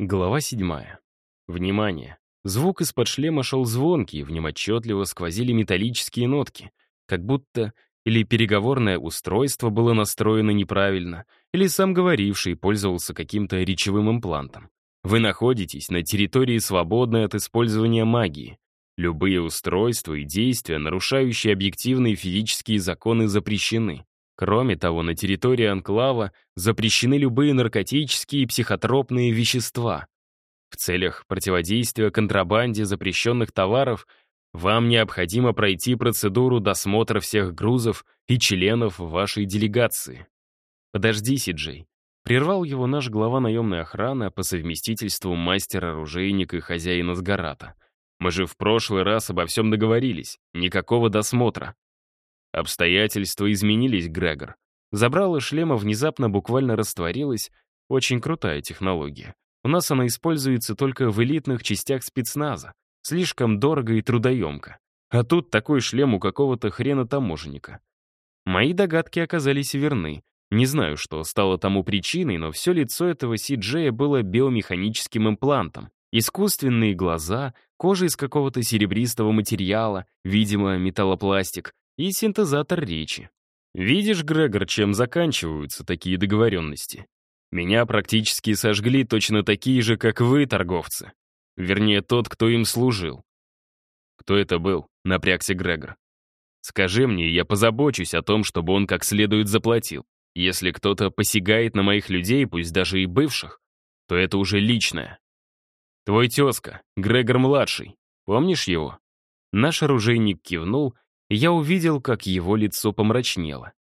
Глава седьмая. Внимание! Звук из-под шлема шел звонкий, в нем отчетливо сквозили металлические нотки, как будто или переговорное устройство было настроено неправильно, или сам говоривший пользовался каким-то речевым имплантом. Вы находитесь на территории, свободной от использования магии. Любые устройства и действия, нарушающие объективные физические законы, запрещены. Кроме того, на территории анклава запрещены любые наркотические и психотропные вещества. В целях противодействия контрабанде запрещенных товаров вам необходимо пройти процедуру досмотра всех грузов и членов вашей делегации. Подожди, Сиджей. Прервал его наш глава наемной охраны по совместительству мастер-оружейник и хозяина сгарата. Мы же в прошлый раз обо всем договорились. Никакого досмотра. Обстоятельства изменились, Грегор. Забрало шлема внезапно буквально растворилось. Очень крутая технология. У нас она используется только в элитных частях спецназа. Слишком дорого и трудоемко. А тут такой шлем у какого-то хрена таможенника. Мои догадки оказались верны. Не знаю, что стало тому причиной, но все лицо этого Си-Джея было биомеханическим имплантом. Искусственные глаза, кожа из какого-то серебристого материала, видимо, металлопластик, и синтезатор речи. Видишь, Грегор, чем заканчиваются такие договоренности? Меня практически сожгли точно такие же, как вы, торговцы. Вернее, тот, кто им служил. Кто это был? Напрягся Грегор. Скажи мне, я позабочусь о том, чтобы он как следует заплатил. Если кто-то посягает на моих людей, пусть даже и бывших, то это уже личное. Твой тезка, Грегор-младший, помнишь его? Наш оружейник кивнул я увидел, как его лицо помрачнело.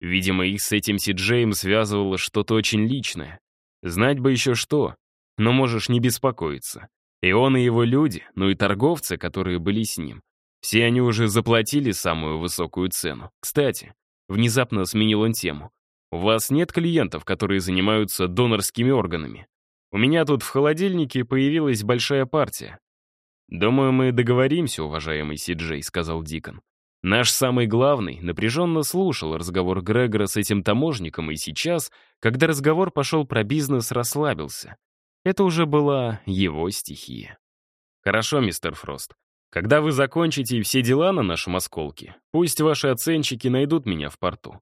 Видимо, их с этим Сиджеем связывало что-то очень личное. Знать бы еще что, но можешь не беспокоиться. И он, и его люди, ну и торговцы, которые были с ним, все они уже заплатили самую высокую цену. Кстати, внезапно сменил он тему. У вас нет клиентов, которые занимаются донорскими органами? У меня тут в холодильнике появилась большая партия. «Думаю, мы договоримся, уважаемый Сиджей», — сказал Дикон. Наш самый главный напряженно слушал разговор Грегора с этим таможником, и сейчас, когда разговор пошел про бизнес, расслабился. Это уже была его стихия. «Хорошо, мистер Фрост. Когда вы закончите все дела на нашем осколке, пусть ваши оценщики найдут меня в порту.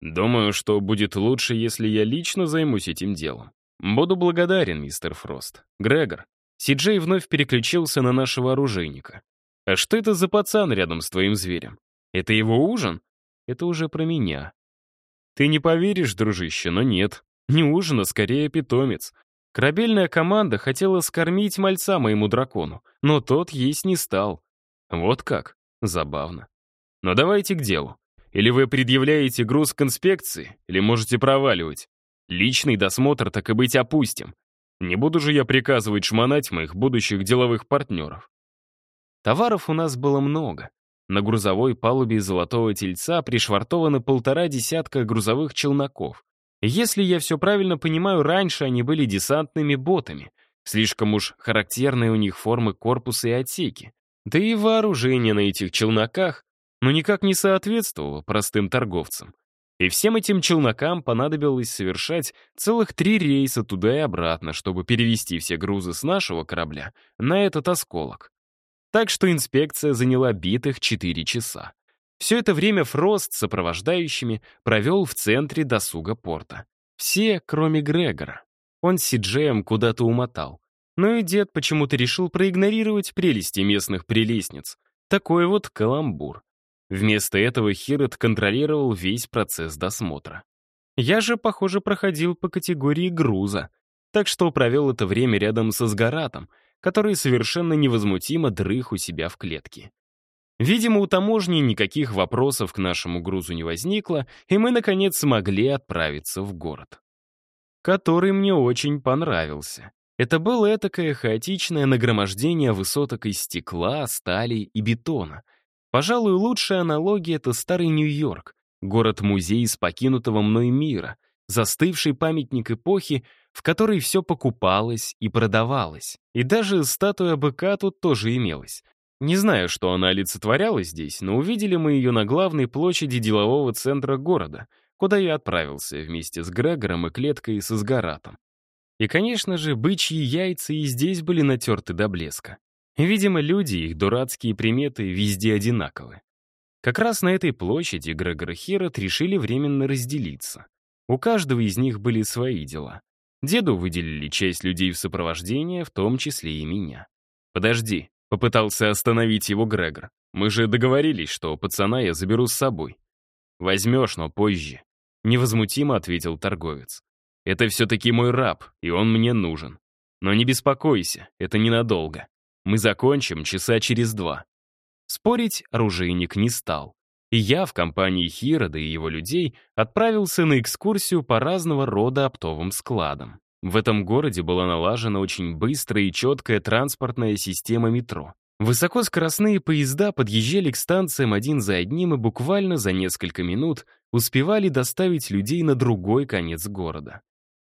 Думаю, что будет лучше, если я лично займусь этим делом. Буду благодарен, мистер Фрост. Грегор». Сиджей вновь переключился на нашего оружейника. А что это за пацан рядом с твоим зверем? Это его ужин? Это уже про меня. Ты не поверишь, дружище, но нет. Не ужин, а скорее питомец. Корабельная команда хотела скормить мальца моему дракону, но тот есть не стал. Вот как? Забавно. Но давайте к делу. Или вы предъявляете груз к инспекции, или можете проваливать. Личный досмотр так и быть опустим. Не буду же я приказывать шмонать моих будущих деловых партнеров. Товаров у нас было много. На грузовой палубе Золотого Тельца пришвартовано полтора десятка грузовых челноков. Если я все правильно понимаю, раньше они были десантными ботами. Слишком уж характерные у них формы корпуса и отсеки. Да и вооружение на этих челноках ну никак не соответствовало простым торговцам. И всем этим челнокам понадобилось совершать целых три рейса туда и обратно, чтобы перевести все грузы с нашего корабля на этот осколок. Так что инспекция заняла битых 4 часа. Все это время Фрост с сопровождающими провел в центре досуга порта. Все, кроме Грегора. Он с Сиджеем куда-то умотал. Но и дед почему-то решил проигнорировать прелести местных прелестниц. Такой вот каламбур. Вместо этого Хирот контролировал весь процесс досмотра. Я же, похоже, проходил по категории груза, так что провел это время рядом со Сгаратом, который совершенно невозмутимо дрых у себя в клетке. Видимо, у таможни никаких вопросов к нашему грузу не возникло, и мы, наконец, смогли отправиться в город. Который мне очень понравился. Это было этакое хаотичное нагромождение высоток из стекла, стали и бетона. Пожалуй, лучшая аналогия — это старый Нью-Йорк, город-музей из покинутого мной мира, застывший памятник эпохи, в которой все покупалось и продавалось. И даже статуя быка тут тоже имелась. Не знаю, что она олицетворяла здесь, но увидели мы ее на главной площади делового центра города, куда я отправился вместе с Грегором и клеткой с изгоратом. И, конечно же, бычьи яйца и здесь были натерты до блеска. Видимо, люди, их дурацкие приметы везде одинаковы. Как раз на этой площади Грегор и Херот решили временно разделиться. У каждого из них были свои дела. Деду выделили часть людей в сопровождение, в том числе и меня. «Подожди», — попытался остановить его Грегор. «Мы же договорились, что пацана я заберу с собой». «Возьмешь, но позже», — невозмутимо ответил торговец. «Это все-таки мой раб, и он мне нужен. Но не беспокойся, это ненадолго. Мы закончим часа через два». Спорить оружейник не стал. Я в компании Хирода и его людей отправился на экскурсию по разного рода оптовым складам. В этом городе была налажена очень быстрая и четкая транспортная система метро. Высокоскоростные поезда подъезжали к станциям один за одним и буквально за несколько минут успевали доставить людей на другой конец города.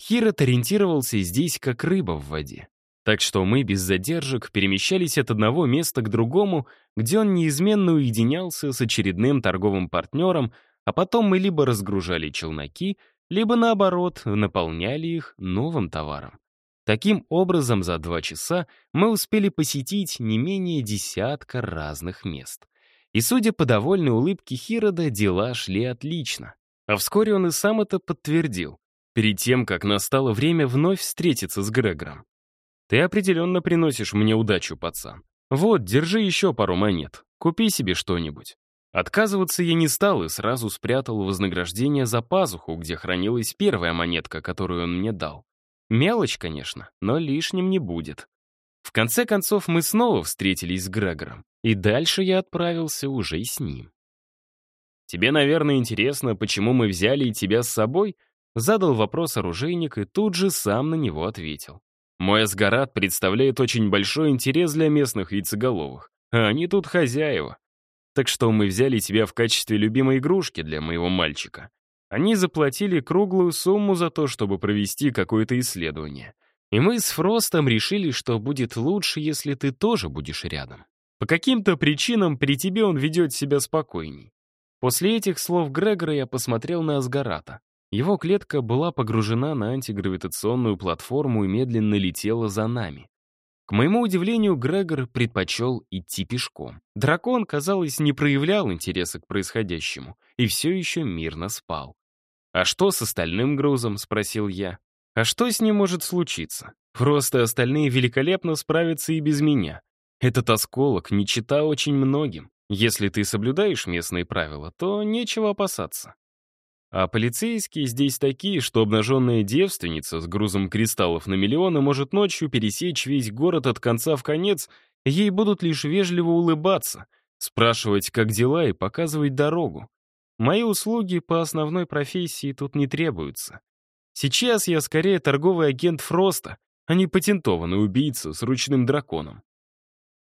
Хирот ориентировался здесь как рыба в воде. Так что мы без задержек перемещались от одного места к другому, где он неизменно уединялся с очередным торговым партнером, а потом мы либо разгружали челноки, либо, наоборот, наполняли их новым товаром. Таким образом, за два часа мы успели посетить не менее десятка разных мест. И, судя по довольной улыбке Хирода, дела шли отлично. А вскоре он и сам это подтвердил, перед тем, как настало время вновь встретиться с Грегором. Ты определенно приносишь мне удачу, пацан. Вот, держи еще пару монет. Купи себе что-нибудь. Отказываться я не стал и сразу спрятал вознаграждение за пазуху, где хранилась первая монетка, которую он мне дал. Мелочь, конечно, но лишним не будет. В конце концов, мы снова встретились с Грегором, и дальше я отправился уже с ним. «Тебе, наверное, интересно, почему мы взяли тебя с собой?» Задал вопрос оружейник и тут же сам на него ответил. Мой Асгарат представляет очень большой интерес для местных яйцеголовых, а они тут хозяева. Так что мы взяли тебя в качестве любимой игрушки для моего мальчика. Они заплатили круглую сумму за то, чтобы провести какое-то исследование. И мы с Фростом решили, что будет лучше, если ты тоже будешь рядом. По каким-то причинам при тебе он ведет себя спокойней. После этих слов Грегора я посмотрел на Асгарата. Его клетка была погружена на антигравитационную платформу и медленно летела за нами. К моему удивлению, Грегор предпочел идти пешком. Дракон, казалось, не проявлял интереса к происходящему и все еще мирно спал. «А что с остальным грузом?» — спросил я. «А что с ним может случиться? Просто остальные великолепно справятся и без меня. Этот осколок не чита очень многим. Если ты соблюдаешь местные правила, то нечего опасаться. А полицейские здесь такие, что обнаженная девственница с грузом кристаллов на миллионы может ночью пересечь весь город от конца в конец, ей будут лишь вежливо улыбаться, спрашивать, как дела и показывать дорогу. Мои услуги по основной профессии тут не требуются. Сейчас я скорее торговый агент Фроста, а не патентованный убийца с ручным драконом.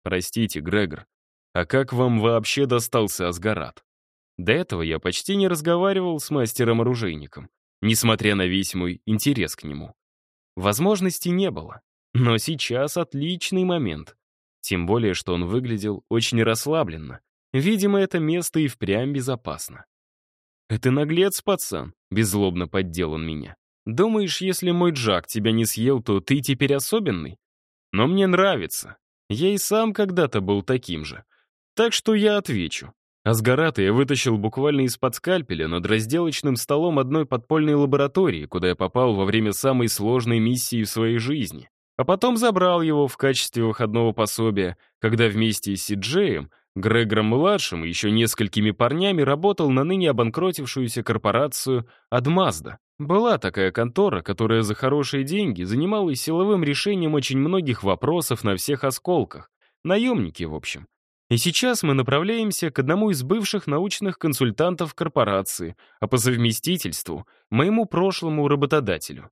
Простите, Грегор, а как вам вообще достался Асгарат? До этого я почти не разговаривал с мастером-оружейником, несмотря на весь мой интерес к нему. Возможности не было, но сейчас отличный момент. Тем более, что он выглядел очень расслабленно. Видимо, это место и впрямь безопасно. «Это наглец, пацан», — беззлобно поддел он меня. «Думаешь, если мой Джак тебя не съел, то ты теперь особенный? Но мне нравится. Я и сам когда-то был таким же. Так что я отвечу. Асгарата я вытащил буквально из-под скальпеля над разделочным столом одной подпольной лаборатории, куда я попал во время самой сложной миссии в своей жизни. А потом забрал его в качестве выходного пособия, когда вместе с Сиджеем, Грегором-младшим и еще несколькими парнями работал на ныне обанкротившуюся корпорацию «Адмазда». Была такая контора, которая за хорошие деньги занималась силовым решением очень многих вопросов на всех осколках. Наемники, в общем. И сейчас мы направляемся к одному из бывших научных консультантов корпорации, а по совместительству — моему прошлому работодателю.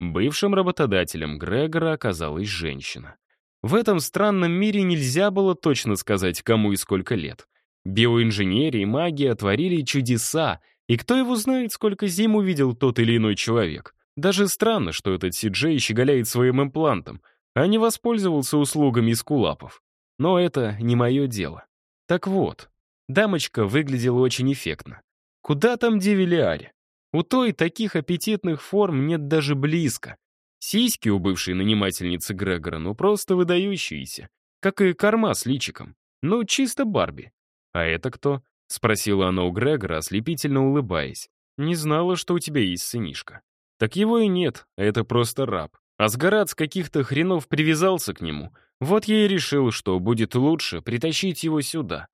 Бывшим работодателем Грегора оказалась женщина. В этом странном мире нельзя было точно сказать, кому и сколько лет. Биоинженерия и магия творили чудеса, и кто его знает, сколько зим увидел тот или иной человек. Даже странно, что этот Сиджей щеголяет своим имплантом, а не воспользовался услугами скулапов. Но это не мое дело. Так вот, дамочка выглядела очень эффектно. Куда там Девилиаре? У той таких аппетитных форм нет даже близко. Сиськи у бывшей нанимательницы Грегора, ну просто выдающиеся. Как и корма с личиком. Ну, чисто Барби. «А это кто?» — спросила она у Грегора, ослепительно улыбаясь. «Не знала, что у тебя есть сынишка». «Так его и нет, это просто раб. Асгарад с каких-то хренов привязался к нему. Вот я и решил, что будет лучше притащить его сюда».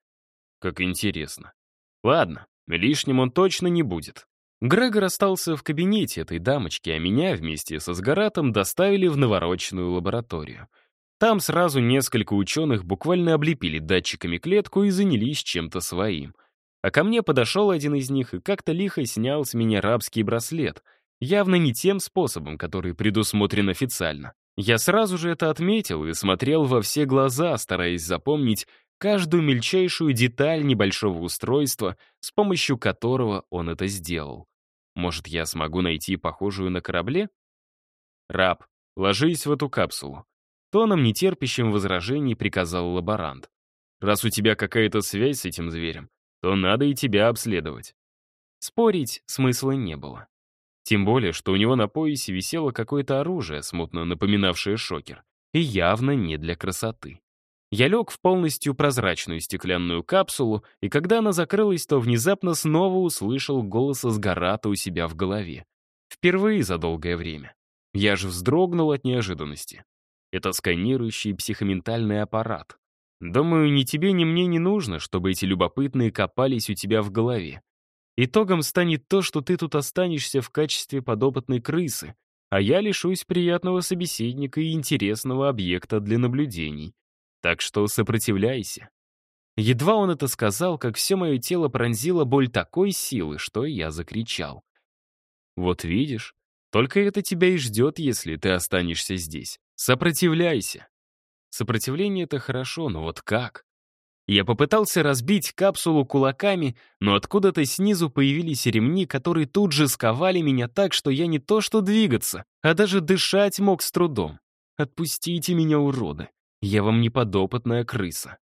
«Как интересно. Ладно, лишним он точно не будет». Грегор остался в кабинете этой дамочки, а меня вместе со Сгаратом доставили в навороченную лабораторию. Там сразу несколько ученых буквально облепили датчиками клетку и занялись чем-то своим. А ко мне подошел один из них и как-то лихо снял с меня рабский браслет, явно не тем способом, который предусмотрен официально. Я сразу же это отметил и смотрел во все глаза, стараясь запомнить каждую мельчайшую деталь небольшого устройства, с помощью которого он это сделал. Может, я смогу найти похожую на корабле? Раб, ложись в эту капсулу. Тоном, нетерпящим возражений, приказал лаборант. Раз у тебя какая-то связь с этим зверем, то надо и тебя обследовать. Спорить смысла не было. Тем более, что у него на поясе висело какое-то оружие, смутно напоминавшее шокер, и явно не для красоты. Я лег в полностью прозрачную стеклянную капсулу, и когда она закрылась, то внезапно снова услышал голос Асгарата у себя в голове. Впервые за долгое время. Я же вздрогнул от неожиданности. Это сканирующий психоментальный аппарат. Думаю, ни тебе, ни мне не нужно, чтобы эти любопытные копались у тебя в голове. Итогом станет то, что ты тут останешься в качестве подопытной крысы, а я лишусь приятного собеседника и интересного объекта для наблюдений. Так что сопротивляйся. Едва он это сказал, как все мое тело пронзило боль такой силы, что я закричал. Вот видишь, только это тебя и ждет, если ты останешься здесь. Сопротивляйся. Сопротивление — это хорошо, но вот как? Я попытался разбить капсулу кулаками, но откуда-то снизу появились ремни, которые тут же сковали меня так, что я не то что двигаться, а даже дышать мог с трудом. Отпустите меня, уроды. Я вам не подопытная крыса.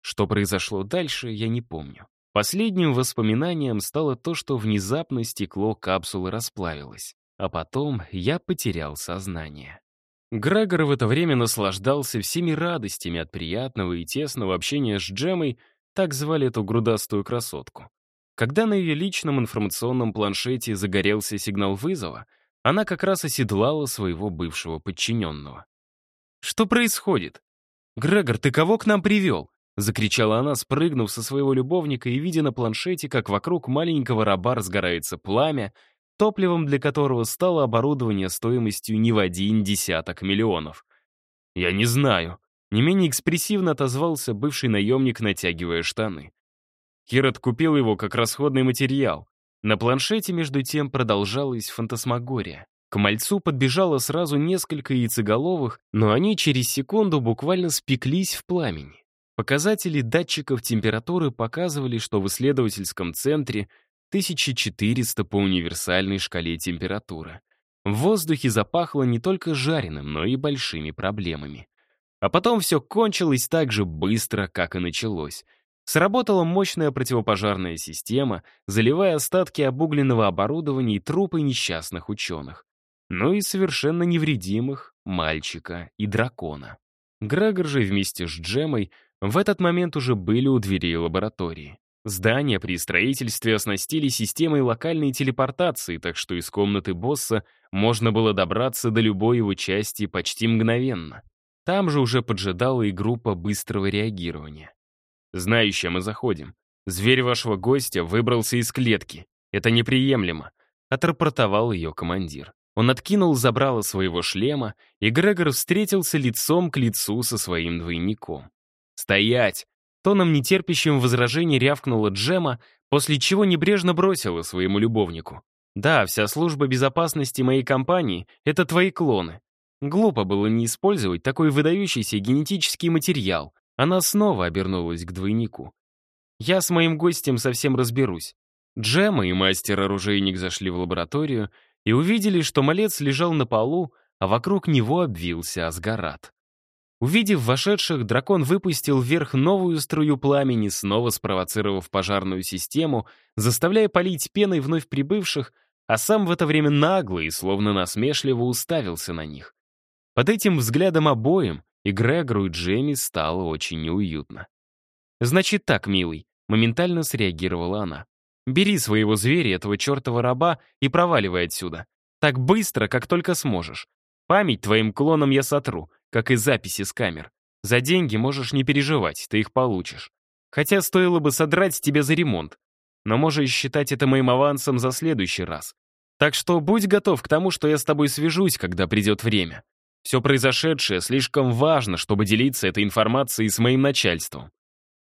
Что произошло дальше, я не помню. Последним воспоминанием стало то, что внезапно стекло капсулы расплавилось, а потом я потерял сознание. Грегор в это время наслаждался всеми радостями от приятного и тесного общения с Джемой, так звали эту грудастую красотку. Когда на ее личном информационном планшете загорелся сигнал вызова, она как раз оседлала своего бывшего подчиненного. «Что происходит?» «Грегор, ты кого к нам привел?» — закричала она, спрыгнув со своего любовника и видя на планшете, как вокруг маленького раба разгорается пламя, топливом для которого стало оборудование стоимостью не в один десяток миллионов. «Я не знаю», — не менее экспрессивно отозвался бывший наемник, натягивая штаны. Хирот купил его как расходный материал. На планшете, между тем, продолжалась фантасмагория. К мальцу подбежало сразу несколько яйцеголовых, но они через секунду буквально спеклись в пламени. Показатели датчиков температуры показывали, что в исследовательском центре 1400 по универсальной шкале температуры. В воздухе запахло не только жареным, но и большими проблемами. А потом все кончилось так же быстро, как и началось. Сработала мощная противопожарная система, заливая остатки обугленного оборудования и трупы несчастных ученых но и совершенно невредимых мальчика и дракона. Грегор же вместе с Джемой в этот момент уже были у дверей лаборатории. Здание при строительстве оснастили системой локальной телепортации, так что из комнаты босса можно было добраться до любой его части почти мгновенно. Там же уже поджидала и группа быстрого реагирования. «Знающие мы заходим. Зверь вашего гостя выбрался из клетки. Это неприемлемо», — отрапортовал ее командир. Он откинул забрало своего шлема, и Грегор встретился лицом к лицу со своим двойником. «Стоять!» Тоном нетерпящим возражений рявкнула Джема, после чего небрежно бросила своему любовнику. «Да, вся служба безопасности моей компании — это твои клоны. Глупо было не использовать такой выдающийся генетический материал». Она снова обернулась к двойнику. «Я с моим гостем совсем разберусь». Джема и мастер-оружейник зашли в лабораторию, и увидели, что малец лежал на полу, а вокруг него обвился Асгарат. Увидев вошедших, дракон выпустил вверх новую струю пламени, снова спровоцировав пожарную систему, заставляя полить пеной вновь прибывших, а сам в это время нагло и словно насмешливо уставился на них. Под этим взглядом обоим и Грегору, и Джемми стало очень неуютно. «Значит так, милый», — моментально среагировала она. «Бери своего зверя, этого чертова раба, и проваливай отсюда. Так быстро, как только сможешь. Память твоим клонам я сотру, как и записи с камер. За деньги можешь не переживать, ты их получишь. Хотя стоило бы содрать тебя за ремонт. Но можешь считать это моим авансом за следующий раз. Так что будь готов к тому, что я с тобой свяжусь, когда придет время. Все произошедшее слишком важно, чтобы делиться этой информацией с моим начальством.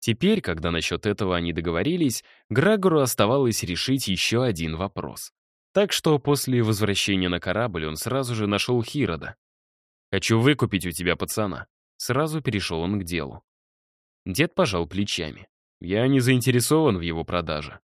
Теперь, когда насчет этого они договорились, Грегору оставалось решить еще один вопрос. Так что после возвращения на корабль он сразу же нашел Хирода. «Хочу выкупить у тебя пацана». Сразу перешел он к делу. Дед пожал плечами. «Я не заинтересован в его продаже.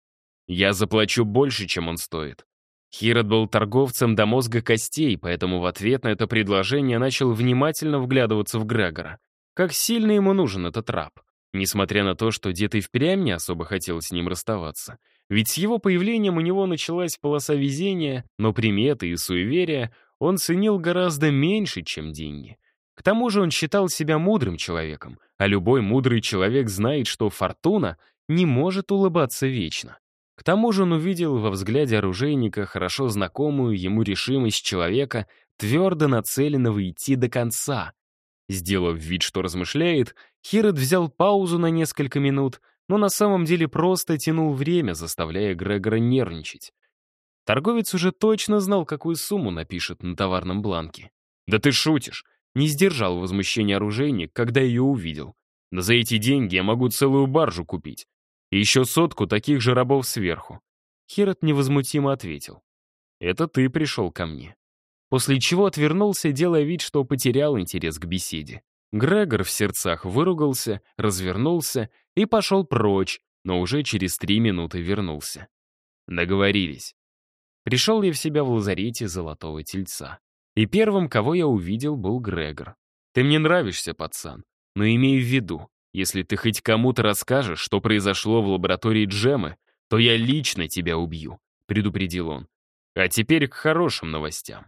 Я заплачу больше, чем он стоит». Хирод был торговцем до мозга костей, поэтому в ответ на это предложение начал внимательно вглядываться в Грегора. Как сильно ему нужен этот раб. Несмотря на то, что дед и впрямь не особо хотел с ним расставаться. Ведь с его появлением у него началась полоса везения, но приметы и суеверия он ценил гораздо меньше, чем деньги. К тому же он считал себя мудрым человеком, а любой мудрый человек знает, что фортуна не может улыбаться вечно. К тому же он увидел во взгляде оружейника хорошо знакомую ему решимость человека, твердо нацеленного идти до конца. Сделав вид, что размышляет, Хирот взял паузу на несколько минут, но на самом деле просто тянул время, заставляя Грегора нервничать. Торговец уже точно знал, какую сумму напишет на товарном бланке. «Да ты шутишь!» Не сдержал возмущения оружейник, когда ее увидел. «Да за эти деньги я могу целую баржу купить. И еще сотку таких же рабов сверху». Хирот невозмутимо ответил. «Это ты пришел ко мне». После чего отвернулся, делая вид, что потерял интерес к беседе. Грегор в сердцах выругался, развернулся и пошел прочь, но уже через три минуты вернулся. Договорились. Пришел я в себя в лазарете Золотого Тельца. И первым, кого я увидел, был Грегор. «Ты мне нравишься, пацан, но имей в виду, если ты хоть кому-то расскажешь, что произошло в лаборатории Джемы, то я лично тебя убью», — предупредил он. «А теперь к хорошим новостям.